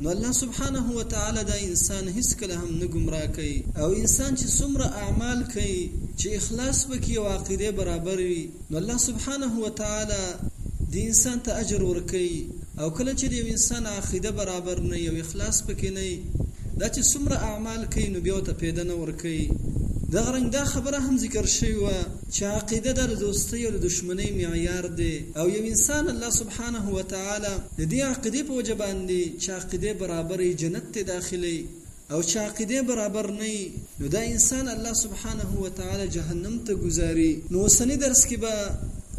نو الله سبحانه وتعالی دا انسان هیڅکله هم نه ګمراه کوي او انسان چې څومره اعمال کوي چې اخلاص پکې او عقیده برابر وي نو الله سبحانه وتعالی دې انسان ته اجر ورکوي او کله چې د یو انسان عقیده برابر نه او اخلاص پکې نه دا چې څومره اعمال کوي نو بیا ته پیدا نه ورکوي دغه رنګ دا خبره هم ذکر شوی و چې عقیده د دوستۍ او د دشمنۍ معیار دی او یو انسان الله سبحانه وتعالی د دې عقیدې په وجه باندې چې عقیدې برابر یې جنت ته داخلي او چې عقیدې برابر نه یې نو دا انسان الله سبحانه وتعالی جهنم ته ګزاري نو اوسنی درس کې به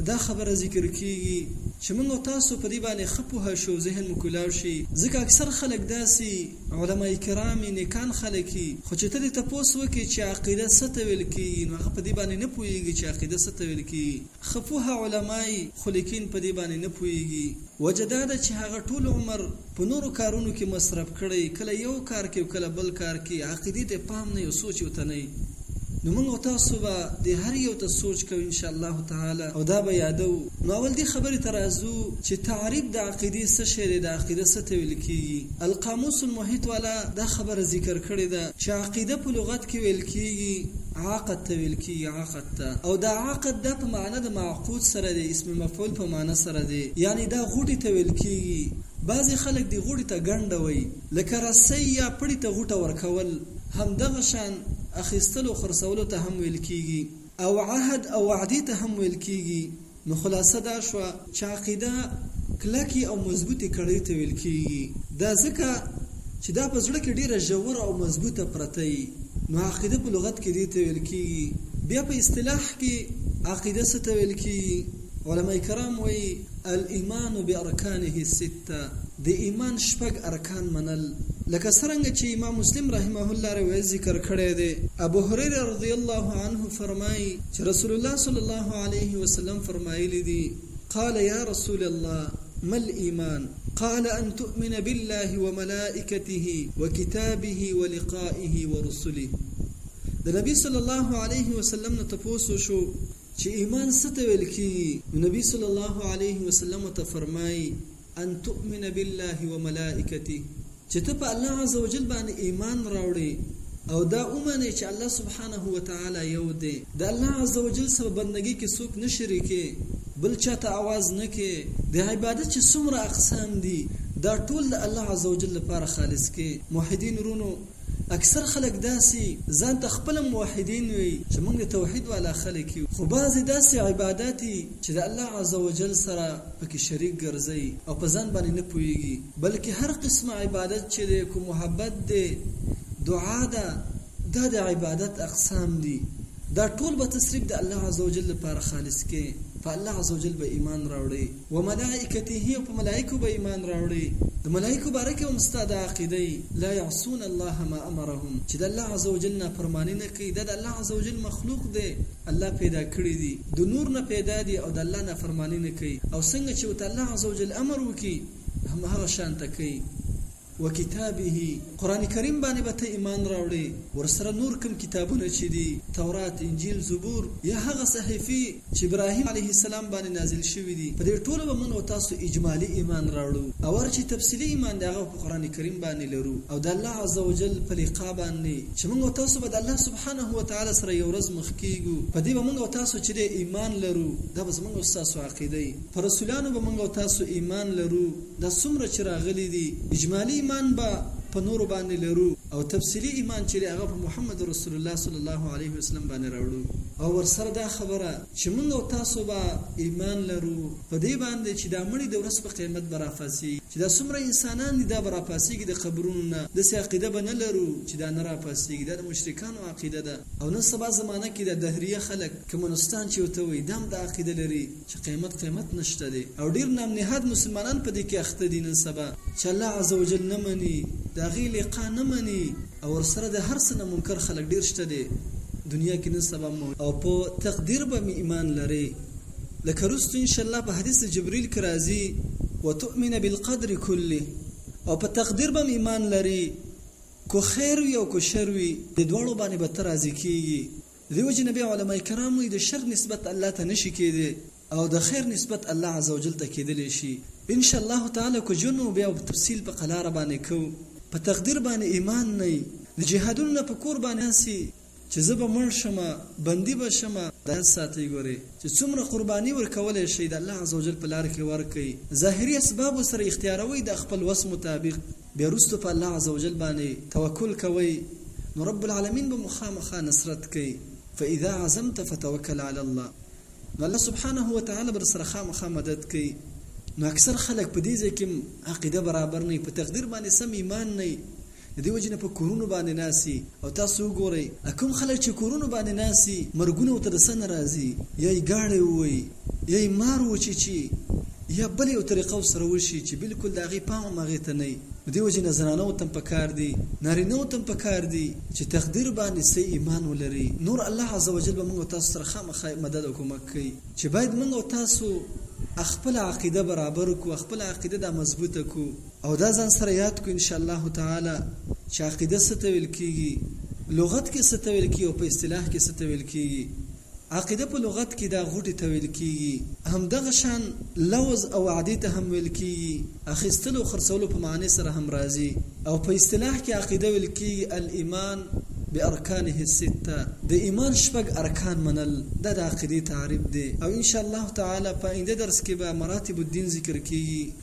دا خبره ذکر کیږي چې موږ تاسو په دې باندې خپوه شو ذهن مو کولاو شي ځکه اکثر خلک داسي علما کرام نیکان خلک خو چې ته دې تاسو وکي چې عقیده ستویل کی نو هغه په دې باندې نه پويږي چې عقیده ستویل کی ښه پوه علماء يي خو ليکين په دي باندي نه پوهيږي وجه دا ده چي هغه ټول عمر په نورو کارونو کي مصرف کړي کله يو کار کي او کله بل کار کي عقيدي ته پام نه يي او سوچ ورته نه يي نو موږ او تاسو به دي هر يو ته سوچ کوو ان شاء الله تعالی او دا به يادوو نو اول دي خبري ته راځو چي تعريف د عقيدي څه شي دی د عقيده څه ته ويل کيږي القاموس المحيط والا دا خبره ذکر کړي ده چي عقيده په لغت کي ويل کيږي عقد ته ويل کيږي عقد ته او دا عقد دا په معنی د معقود سره دی اسم مفعول په معنی سره دی یعنی دا غوټی ته ویل کیږی بعضی خلک دی غوټی ته ګنډه وایی لکه رسی یا پړی ته غوټه ورکول هم دغه شان اخیستلو خرڅولو ته هم ویل کیږی او عهد او وعدی ته هم ویل کیږی. نو خلاصه دا شوه چې عقیده کلکې او مضبوطې کړۍ ته ویل کیږي دا ځکه چې دا په زړه کې ډیره ژوره او مضبوطه پرته یي نو عقیده په لغت کې دې ته ویل کیږي بیا په اصطلاح کې عقیده څه ته ویل کیږي علماء کرام وایي الایمان بارکانه السته. ته د ایمان شپږ ارکان منل لکه څرنګه چې امام مسلم رحمه الله روایت ذکر کړی دی ابو هريره رضی الله عنه فرمایي چې رسول الله صلی الله علیه وسلم فرمایلی دی قال یا رسول الله ما الايمان قال ان تؤمن بالله وملائکته وكتابه ولقائه ورسله د نبی صلی الله علیه وسلم نه تپوسو شو چې ایمان څه ته ویل کیږي نو نبی صلی الله علیه وسلم ته فرمایي ان تؤمن بالله وملائکته چې ته په الله عز وجل باندې ایمان راوړې او دا ومنې چې الله سبحانه وتعالی یو دی د الله عز وجل سره بندګي کې څوک نه شریکې بل چاته आवाज نه کې د عبادت چې څومره اقسام دي دا ټول د الله عز وجل لپاره خالص کې موحدین رونو اکثر خلک داسي ځان ته خپله موحدين وي چې موږ د توحيد والا خلک يو خو بعضي داسي عباداتي چې د الله عزوجل سره په کې شريک ګرځي او په ځان باندې نه پوهيږي بلکې هر قسمه عبادت چې دی که محبت دی دعا ده دا د عبادت اقسام دي دا ټول به ته صرف د الله عزوجل لپاره خالص کې په الله عزوجل به ايمان راوړې. وملائکته او په ملائکو به ایمان راوړی د ملائکو باره کې هم ستا دا عقیده یی لا یعصون الله ما امرهم چې د الله عزوجل نافرمانی نه کوي دا د الله عزوجل مخلوق دی الله پیدا کړی دی د نور نه پیدا دی او د الله نافرمانی نه کوي او څنګه چې ورته الله عزوجل امر وکړي هم هغه شانته کوي. وکتابه، قرآن کریم باندې به ته ایمان راوړې، ورسره نور کوم کتابونه چې دي، تورات، انجیل، زبور، یا هغه صحیفې چې ابراهیم علیه السلام باندې نازل شوي دي، په دې ټولو به مونږ او تاسو اجمالي ایمان راوړو، اور چې تفصیلي ایمان دی هغه به په قرآن کریم باندې لرو او د الله عزوجل په لقاء باندې چې مونږ او تاسو به د الله سبحانه وتعالی سره یو ورځ مخ کیږو په دې به مونږ او تاسو چې دی ایمان لرو، دا به زمونږ او ستاسو عقیده وي، په رسولانو به مونږ او تاسو ایمان لرو. دا څومره چې راغلي دي اجمالي ایمان به په نورو باندې لرو او تفصیلي ایمان چې دی هغه په محمد رسول الله صلی الله علیه وسلم باندې راوړو او ورسره دا خبره چې موږ او تاسو به ایمان لرو په دې باندې چې دا مړي د ورځ په قیامت به راپاسي چې دا څومره انسانان دي دا به راپاسيږي د قبرونو نه داسې عقیده به نه لرو چې دا نه راپاسيږي دا د مشرکانو عقیده ده او نن سبا زمانه کې د دهریه خلک کمونستان چې ورته وایي دا هم دا عقیده لري چې قیمت قیمت نشته دی او ډیر نام نهاد مسلمانان په دې کې اخته دي نن سبا چې الله عزوجل نه مني دا غي لقا نه مني او سره د هر سنه منکر خلک ډیر شته دي دنیا کې نن سبا مو او په تقدیر به می ایمان لري لکه رستو ان شاء الله په حدیث جبرئیل کې راځي وتؤمن بالقدر كله او په تقدیر به ایمان لري کو خیر وي او کو شر وي د دوړو باندې به ترازی کیږي دیو جن بیا علماء کرام وایي د شر نسبت الله ته نشي کېدی او د خیر نسبت الله عزوجل ته کېدلی شي ان شاء الله تعالی که جون و بیا په تفصیل په قلاره باندې کو په تقدیر باندې ایمان نه د جهادونو نه په کور باندې سي چې زه به مړ شم بندي به شم دا ساتي ګوري چې څومره قرباني ورکول شي د الله عزوجل په لار کې ورکي ظاهري اسباب سره اختیاروي د خپل وس مطابق بیا وروسته په الله عزوجل باندې توکل کوئ نو رب العالمین به مو خامخا نصرت کوي فاذا عزمت فتوکل علی الله نو الله سبحانه وتعالی به درسره خامخا مدد کوي نو اکثر خلک په دې ځای کې عقیده برابر نه وي په تقدیر باندې سم ایمان نه وي د دې وجې نه په کورونو باندې ناسي او تاسو وګورئ کوم خلک چې کورونو باندې ناست دي مرګونه ورته د څه نه راځي یا یې ګاړی ووهي یا یې مار وچیچي یا بله یو طریقه ورسره وشي چې بلکل د هغې پام هم هغې ته نه وي نو دې وجې نه زنانو ته هم په کار دي نارینهو ته هم په کار دي چې تقدیر باندې صحیح ایمان ولري نور الله عز وجل به موږ او تاسو سره خامخا مدد او کومک کوي چې باید موږ او تاسو خپله عقیده برابر کړو خپله عقیده دا مضبوطه کړو او دا ځان سره یاد کړو ان شاء الله تعالی چې عقیده څه ته ویل کیږي لغت کې څه ته ویل کیږي او په اصطلاح کې څه ته ویل کیږي عقیده په لغت کې دا غوټي ته ویل کیږي هم دغه شان لوز او عادی ته هم ویل کیږي اخیستلو او خرڅولو په معنی سره هم راځي او په اصطلاح کې عقیده ویل کیږي الايمان بارکانه السته د ایمان شپږ ارکان منل دا د عقیده تعریف دی او ان شاء الله تعالی په آینده درس کې به مراتب الدین ذکر کیږي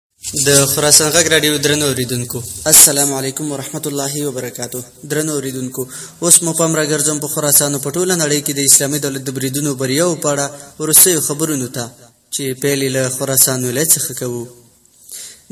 د خراسان غږ رادیو درنو اوریدونکو السلام علیکم ورحمت الله وبرکاتو درنو اوریدونکو اوس مو پام راګرځوم په خراسان په ټوله نړۍ کې د اسلامي دولت د بریدونو بریاو په اړه وروستیو خبرونو ته چې پیل یې له خراسان ولایت څخه کوو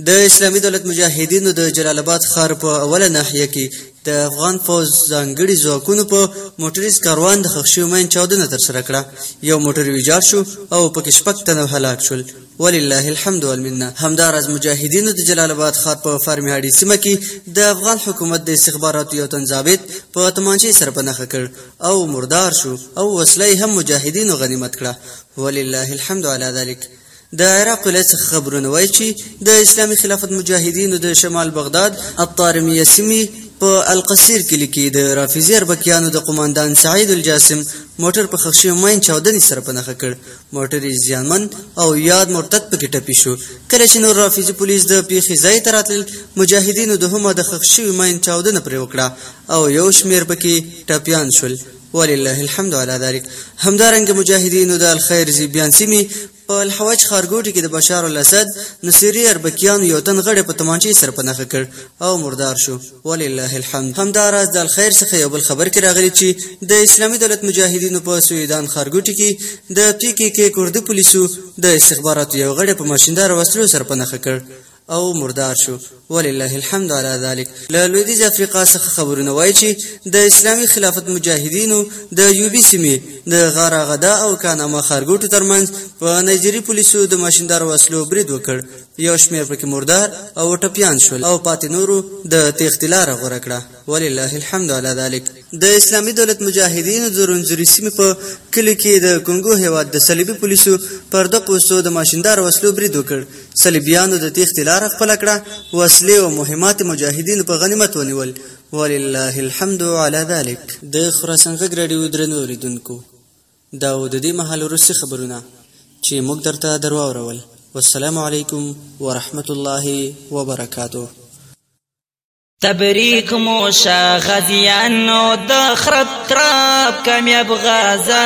د اسلامي دولت مجاهدینو د جلال آباد ښار په اوله ناحیه کې د افغان پوځ ځانګړي ځواکونو په موټریز کاروان د ښخ شوي مین چاودنه ترسره کړه یو موټر ویجاړ شو او پکې شپږ تنه هلاک شول ولله الحمد والمنه همداراز مجاهدینو د جلال آباد ښار په فرمیاړي سیمه کې د افغان حکومت د استخباراتو یو تن ضابط په تمانچې سره په نښه کړ او مردار شو او وسله هم مجاهدینو غنیمت کړه ولله الحمد علی ذلک د عراق ولایت څخه خبرونه وایي چې د اسلامي خلافت مجاهدینو د شمال بغداد الطارمیه سیمې په القصیر کلي کې د رافضي اربکیانو د قوماندان سعید الجاسم موټر په خښیو ماین چاودنې سره په نښه کړ موټر یې زیانمن او یاد مرتد پکې ټپي شو کله چې نور رافضي پولیس د پیښې ځای ته راتلل مجاهدینو دوهمه د ښخ شوي ماین چاودنه پرې وکړه او یو شمېر پکې ټپیان شول ولله الحمد علی ذلک همدارنګه مجاهدینو د الخیر زیبیان سیمې په الحوج ښارګوټي کې د بشار الاسد نصیري اربکیانو یو تن غړی په تمانچې سره په نښه کړ او مردار شو ولله الحمد همدا راز د الخير څخه یو بل خبر کې راغلی چې د اسلامي دولت مجاهدینو په سویدان ښارګوټي کې د پی کې کې کوردو پولیسو د استخباراتو یو غړی په ماشیندار وسلو سره په نخښه کړ او مردار شو ولله الحمد على ذلك له لویدیز افریقا څخه خبرونه وایي چې د اسلامي خلافت مجاهدینو د یوبي سیمې د غارا غدا او کاناما ښارګوټو ترمنځ په نایجري پولیسو د ماشیندار وسلو برید وکړ یو شمېر پکې مردار او ټپیان شول او پاتې نورو د تېښتې لاره غوره کړه، ولله الحمد علی ذلک. د اسلامي دولت مجاهدینو د رونزوري سیمې په کلي کې د کونګو هېواد د صلیبي پولیسو پر دوه پوستو د ماشینداره وسلو برید وکړ، صلیبیانو د تېښتې لاره خپله کړه، وسلې او مهمات یې مجاهدینو په غنیمت ونیول، ولله الحمد علی ذلک. د خراسان غږ راډیو درنو اورېدونکو! دا او ددې مهال وروستي خبرونه چې موږ درته درواورول والسلام علیکم ورحمت الله وبرکاته تبریک موشا غدیانو د خراب تراب کامیاب غزا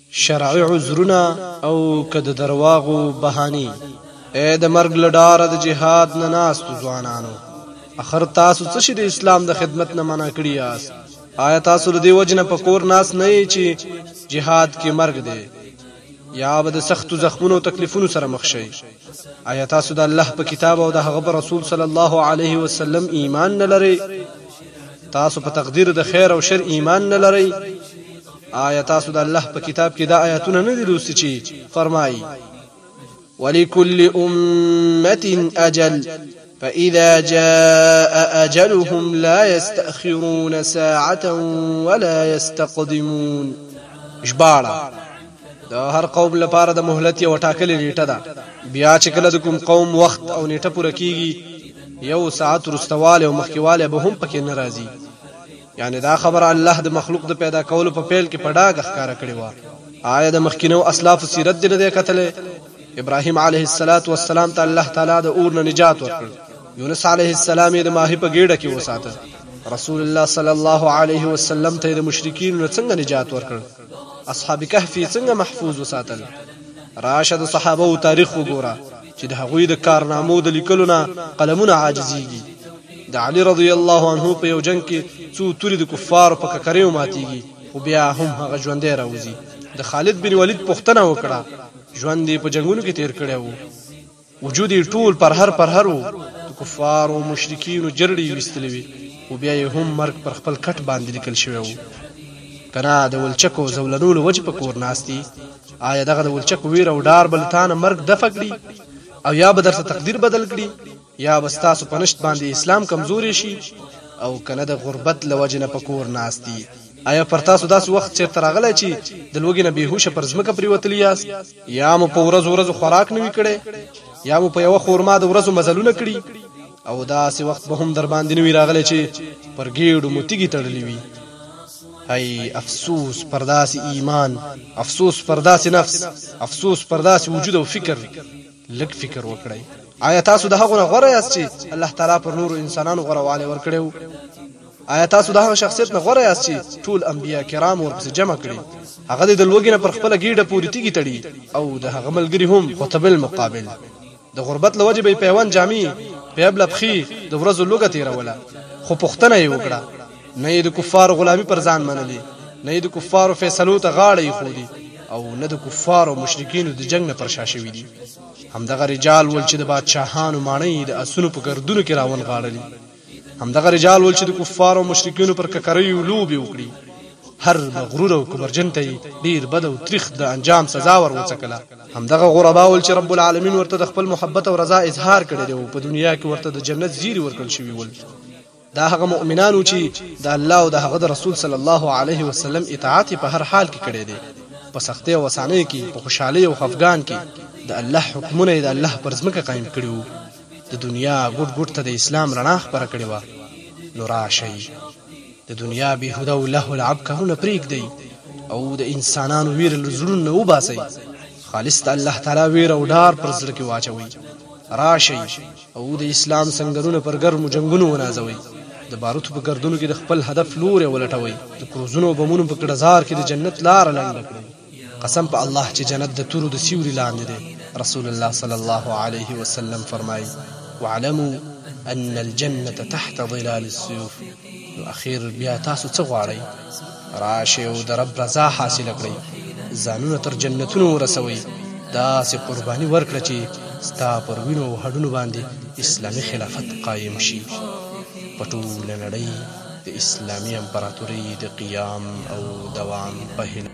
شرعي عذرونه او که د درواغو بهانې. اې د مرګ له ډاره د جهاد نه ناستو ځوانانو! اخر تاسو څه شي د اسلام د خدمت نه منع کړي یاست؟ آیا تاسو له دې وجې نه په کور ناست نه یئ چې جهاد کې مرګ دی یا به د سختو زخمونو او تکلیفونو سره مخ شئ؟ آیا تاسو د الله په کتاب او د هغه په رسول صلی الله علیه وسلم ایمان نه لرئ؟ تاسو په تقدیر د خیر او شر ایمان نه لرئ؟ آیا تاسو د الله په کتاب کې دا آیاتونه نه دي لوستي چې فرمایي، ولکل امة اجل فاذا جاء اجلهم لا يستأخرون ساعة ولا يستقدمون ژباړه د هر قوم لپاره د مهلت یو ټاکلې نیټه ده بیا چې کله د کوم قوم وخت او نیټه پوره کیږي یو ساعت ورستواله او مخکیواله به هم پکې ناراضي یعنې دا خبره الله د مخلوق د پیدا کولو په پیل کې په ډاګه ښکاره کړې وه. آیا د مخکینو اسلافو سیرت دې نه دی کتلی؟ ابراهیم علیه الصلات والسلام ته الله تعالی د اور نه نجات ورکړ، یونس علیه السلام یې د ماهي په ګېډه کې وساته، رسول الله صلی الله علیه وسلم ته یې د مشرکینو نه څنګه نجات ورکړ، اصحاب کهف یې څنګه محفوظ وساتل؟ راشه د صحابه و تاریخ وګوره چې د هغوی د کارنامو د لیکلو نه قلمونه عاجزیږي. د علي رضی الله عنه په یو جنګ کې څو توري د کفارو په ککریو ماتیږي خو بیا هم هغه ژوندی راوځي د خالد بن ولید پوښتنه وکړه ژوند یې په جنګونو کې تیر کړی وو وجود یې ټول پرهر پرهر وو د کفارو او مشرکینو جرړې یې ویستلې وې خو بیا یې هم مرګ پر خپل کټ باندې لیکل شوی وو کنه د ولچکو زولنو له وجې په کور ناستي آیا دغه د ولچکو ویر او ډار به له تانه مرګ دفع کړي او یا به درته تقدیر بدل کړي يا به ستاسو په نشت باندې اسلام کمزوری شي او که نه د غربت له وجې نه په کور ناست دي. ايا پر تاسو داسې وخت چېرته راغلی چې د لوږې نه بې هوشه پر ځمکه پرېوتلي ياست؟ يا مو په ورځو ورځو خوراک نه وي کړی؟ يا مو په يوه خورما د ورځو مزلونه کړي؟ او داسې وخت به هم درباندې نه وي راغلی چې پر ګېډو مو تيږي تړلي وي؟ هی افسوس پر داسې ايمان! افسوس پر داسې نفس! افسوس پر داسې وجود او فکر! لږ فکر وکړئ، آیا تاسو د هغو نه غوره یاست چې الله تعالی پر نورو انسانانو غوره والی ورکړی وو؟ آیا تاسو د هغه شخصیت نه غوره یاست چې ټول انبیا کرام ورپسې جمع کړي؟ هغه دی د لوږې نه پر خپله ګېډه پورې تیږي تړي او د هغه ملګري هم، خو ته بالمقابل د غربت له وجې به یې پیوند جامې، پیبله پښې، د ورځو لوږه تېروله، خو پوښتنه یې وکړه، نه یې د کفارو غلامي پر ځان منلې نه یې د کفارو فیصلو ته غاړه ایښودي او نه د کفارو او مشرکینو د جنګ نه پر شا شوي دي همدغه رجال ول چې د بادشاهانو ماڼۍ یې د اسونو په ګردونو کې راونغاړلې همدغه رجال ول چې د کفارو او مشرکینو پر ککریو لوبې وکړي هر مغرور او کبرجن ته ډیر بد او تریخ د انجام سزا ور وڅکله همدغه غربا ول چې رب العالمین ورته د خپل محبت او رضا اظهار کړی دی او په دنیا کې ورته د جنت زیری ورکړل شوی ول دا هغه مؤمنان وو چي د الله او د هغه د رسول صلی الله علیه وسلم اطاعت یې په هر حال کي کړی دی، په سختۍ او اسانۍ کي، په خوشحالۍ او خفګان کي، د الله حکمونه یې د الله پر ځمکه قایم کړي وو، د دنیا ګوټ ګوټ ته د اسلام رڼا خپره کړې وه، نو راشئ! د دنیا بیهوده او لهو لعب کارونه پرېږدئ او د انسانانو ویره له زړونو نه وباسئ، خالص د الله تعالی ویره او ډار پر زړه کي واچوئ، راشئ! او د اسلام سنګرونه پر ګرمو جنګونو ونازوي، د باروتو په ګردونو کې د خپل هدف لوری ولټوئ، د کروزونو او بمونو په کړزار کې د جنت لاره لنډه کړئ. قسم په الله چې جنت د تورو د سیوري لاندې دی، رسول الله صلی الله علیه وسلم فرمایي، وعلمو ان الجنة تحت ظلال السیوف. نو اخیر بیا تاسو څه غواړئ؟ راشئ او د رب رضا حاصله کړئ، ځانونه تر جنتونو ورسوئ، داسې قرباني ورکړه چې ستا پر وینو او هډونو باندې اسلامي خلافت قایم شي په ټوله نړۍ د اسلامي امپراتورۍ د قیام او دوام په هیله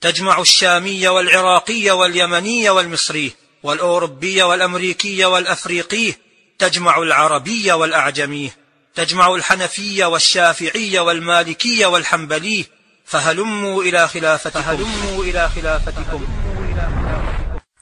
تجمع الشامي والعراقي واليمني والمصري والاوروبي والامريكي والافريقي تجمع العربي والاعجمي تجمع الحنفي والشافعي والمالكي والحنبلي فهلموا الى خلافتكم فهلموا الى خلافتكم